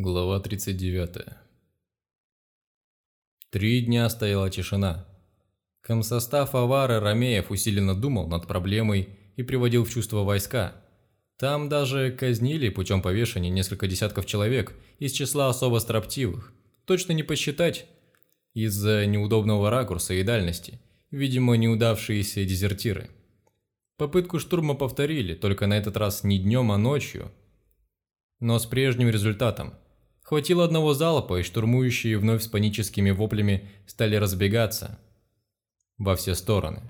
Глава 39. Три дня стояла тишина. Комсостав Авары Ромеев усиленно думал над проблемой и приводил в чувство войска. Там даже казнили путем повешения несколько десятков человек из числа особо строптивых. Точно не посчитать из-за неудобного ракурса и дальности, видимо, неудавшиеся дезертиры. Попытку штурма повторили, только на этот раз не днем, а ночью, но с прежним результатом – Хватило одного залпа, и штурмующие вновь с паническими воплями стали разбегаться во все стороны.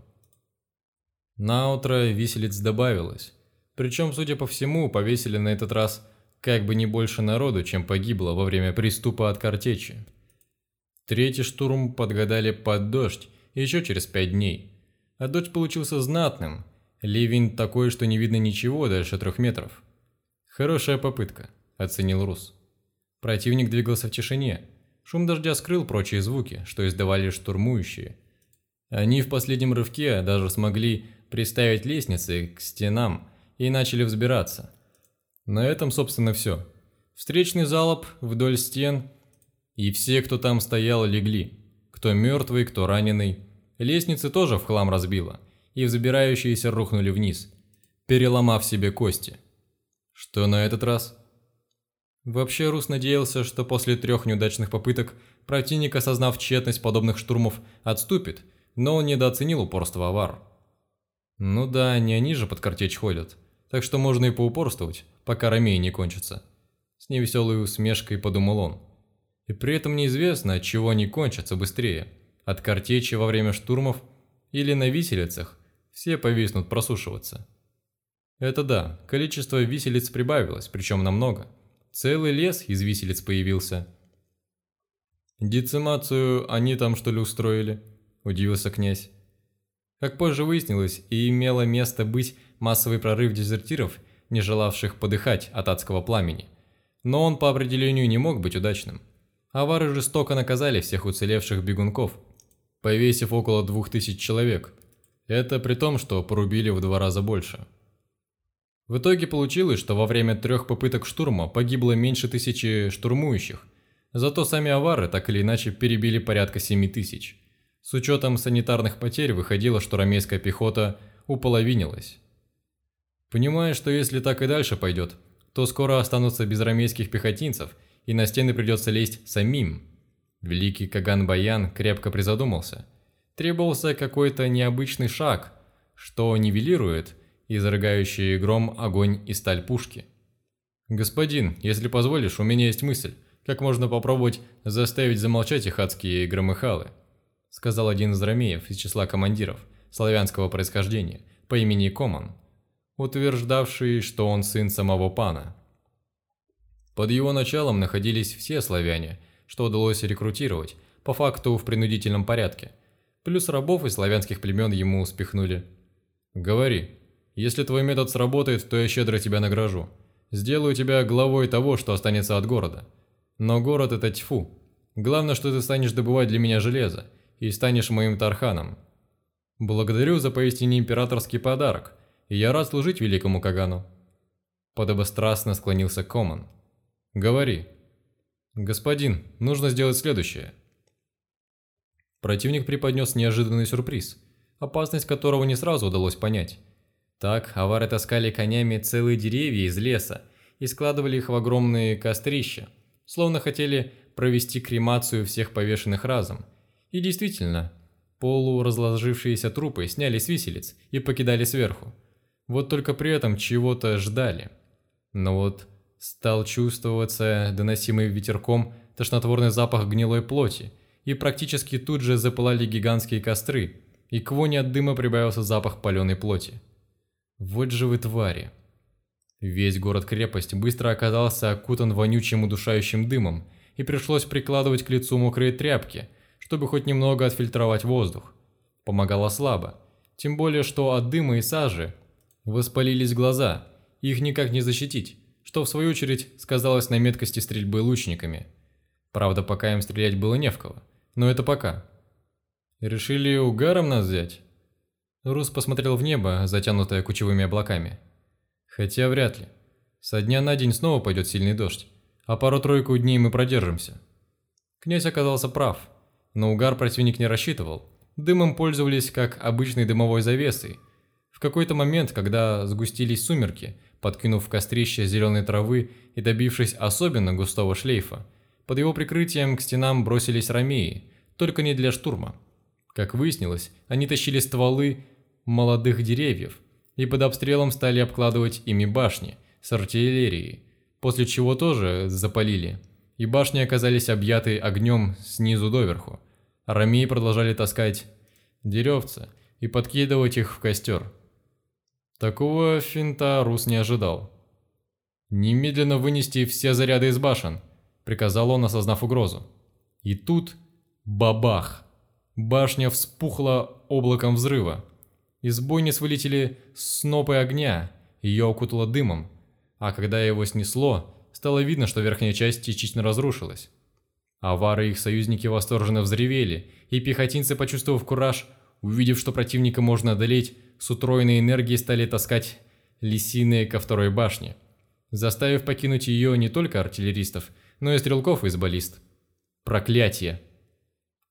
На утро виселиц добавилось, причем, судя по всему, повесили на этот раз как бы не больше народу, чем погибло во время приступа от картечи. Третий штурм подгадали под дождь еще через пять дней, а дождь получился знатным, ливень такой, что не видно ничего дальше трех метров. «Хорошая попытка», – оценил Рус. Противник двигался в тишине. Шум дождя скрыл прочие звуки, что издавали штурмующие. Они в последнем рывке даже смогли приставить лестницы к стенам и начали взбираться. На этом, собственно, все. Встречный залп вдоль стен, и все, кто там стоял, легли. Кто мертвый, кто раненый. Лестницы тоже в хлам разбило, и взбирающиеся рухнули вниз, переломав себе кости. Что на этот раз? Вообще Рус надеялся, что после трех неудачных попыток противник, осознав тщетность подобных штурмов, отступит, но он недооценил упорство авар. Ну да, не они же под картечь ходят, так что можно и поупорствовать, пока ромеи не кончатся. С невеселой усмешкой подумал он. И при этом неизвестно, от чего они кончатся быстрее. От картечи во время штурмов или на виселицах все повиснут просушиваться. Это да, количество виселиц прибавилось, причем намного. Целый лес из виселиц появился. «Децимацию они там что ли устроили?» – удивился князь. Как позже выяснилось, и имело место быть массовый прорыв дезертиров, не желавших подыхать от адского пламени. Но он по определению не мог быть удачным. Авары жестоко наказали всех уцелевших бегунков, повесив около двух тысяч человек. Это при том, что порубили в два раза больше. В итоге получилось, что во время трех попыток штурма погибло меньше тысячи штурмующих, зато сами авары так или иначе перебили порядка семи тысяч. С учетом санитарных потерь выходило, что ромейская пехота уполовинилась. Понимая, что если так и дальше пойдет, то скоро останутся без ромейских пехотинцев, и на стены придется лезть самим. Великий Каган Баян крепко призадумался. Требовался какой-то необычный шаг, что нивелирует изрыгающие гром, огонь и сталь пушки. «Господин, если позволишь, у меня есть мысль, как можно попробовать заставить замолчать их адские громыхалы», сказал один из ромеев из числа командиров славянского происхождения по имени Коман, утверждавший, что он сын самого пана. Под его началом находились все славяне, что удалось рекрутировать, по факту в принудительном порядке. Плюс рабов из славянских племен ему спихнули. «Говори», если твой метод сработает, то я щедро тебя награжу. Сделаю тебя главой того, что останется от города. Но город это тьфу. Главное, что ты станешь добывать для меня железо и станешь моим Тарханом. Благодарю за поистине императорский подарок, и я рад служить великому Кагану. Подобострастно склонился Коман. Говори. Господин, нужно сделать следующее. Противник преподнес неожиданный сюрприз, опасность которого не сразу удалось понять. Так авары таскали конями целые деревья из леса и складывали их в огромные кострища, словно хотели провести кремацию всех повешенных разом. И действительно, полуразложившиеся трупы сняли с виселиц и покидали сверху. Вот только при этом чего-то ждали. Но вот стал чувствоваться доносимый ветерком тошнотворный запах гнилой плоти, и практически тут же запылали гигантские костры, и к воне от дыма прибавился запах паленой плоти. Вот же вы твари. Весь город-крепость быстро оказался окутан вонючим удушающим дымом, и пришлось прикладывать к лицу мокрые тряпки, чтобы хоть немного отфильтровать воздух. Помогало слабо, тем более что от дыма и сажи воспалились глаза, их никак не защитить, что в свою очередь сказалось на меткости стрельбы лучниками. Правда, пока им стрелять было не в кого, но это пока. Решили угаром нас взять? Рус посмотрел в небо, затянутое кучевыми облаками. Хотя вряд ли. Со дня на день снова пойдет сильный дождь, а пару-тройку дней мы продержимся. Князь оказался прав, но угар противник не рассчитывал. Дымом пользовались как обычной дымовой завесой. В какой-то момент, когда сгустились сумерки, подкинув в кострище зеленой травы и добившись особенно густого шлейфа, под его прикрытием к стенам бросились ромеи, только не для штурма. Как выяснилось, они тащили стволы молодых деревьев и под обстрелом стали обкладывать ими башни с артиллерией, после чего тоже запалили, и башни оказались объяты огнем снизу доверху. Ромеи продолжали таскать деревца и подкидывать их в костер. Такого финта Рус не ожидал. «Немедленно вынести все заряды из башен», – приказал он, осознав угрозу. И тут – бабах! Башня вспухла облаком взрыва. Из бойниц вылетели снопы огня, ее окутало дымом, а когда его снесло, стало видно, что верхняя часть частично разрушилась. Авары и их союзники восторженно взревели, и пехотинцы, почувствовав кураж, увидев, что противника можно одолеть, с утроенной энергией стали таскать лисиные ко второй башне, заставив покинуть ее не только артиллеристов, но и стрелков из баллист. Проклятие!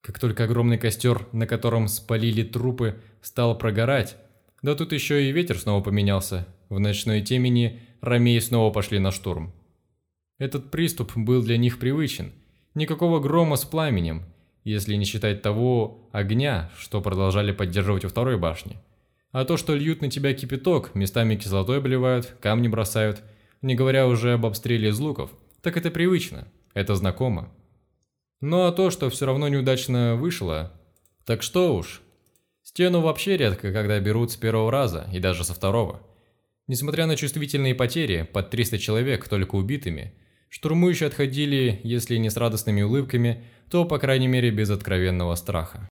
Как только огромный костер, на котором спалили трупы, стал прогорать, да тут еще и ветер снова поменялся, в ночной темени ромеи снова пошли на штурм. Этот приступ был для них привычен, никакого грома с пламенем, если не считать того огня, что продолжали поддерживать у второй башни. А то, что льют на тебя кипяток, местами кислотой обливают, камни бросают, не говоря уже об обстреле из луков, так это привычно, это знакомо. Ну а то, что все равно неудачно вышло, так что уж. Стену вообще редко когда берут с первого раза и даже со второго. Несмотря на чувствительные потери, под 300 человек только убитыми, штурмующие отходили, если не с радостными улыбками, то, по крайней мере, без откровенного страха.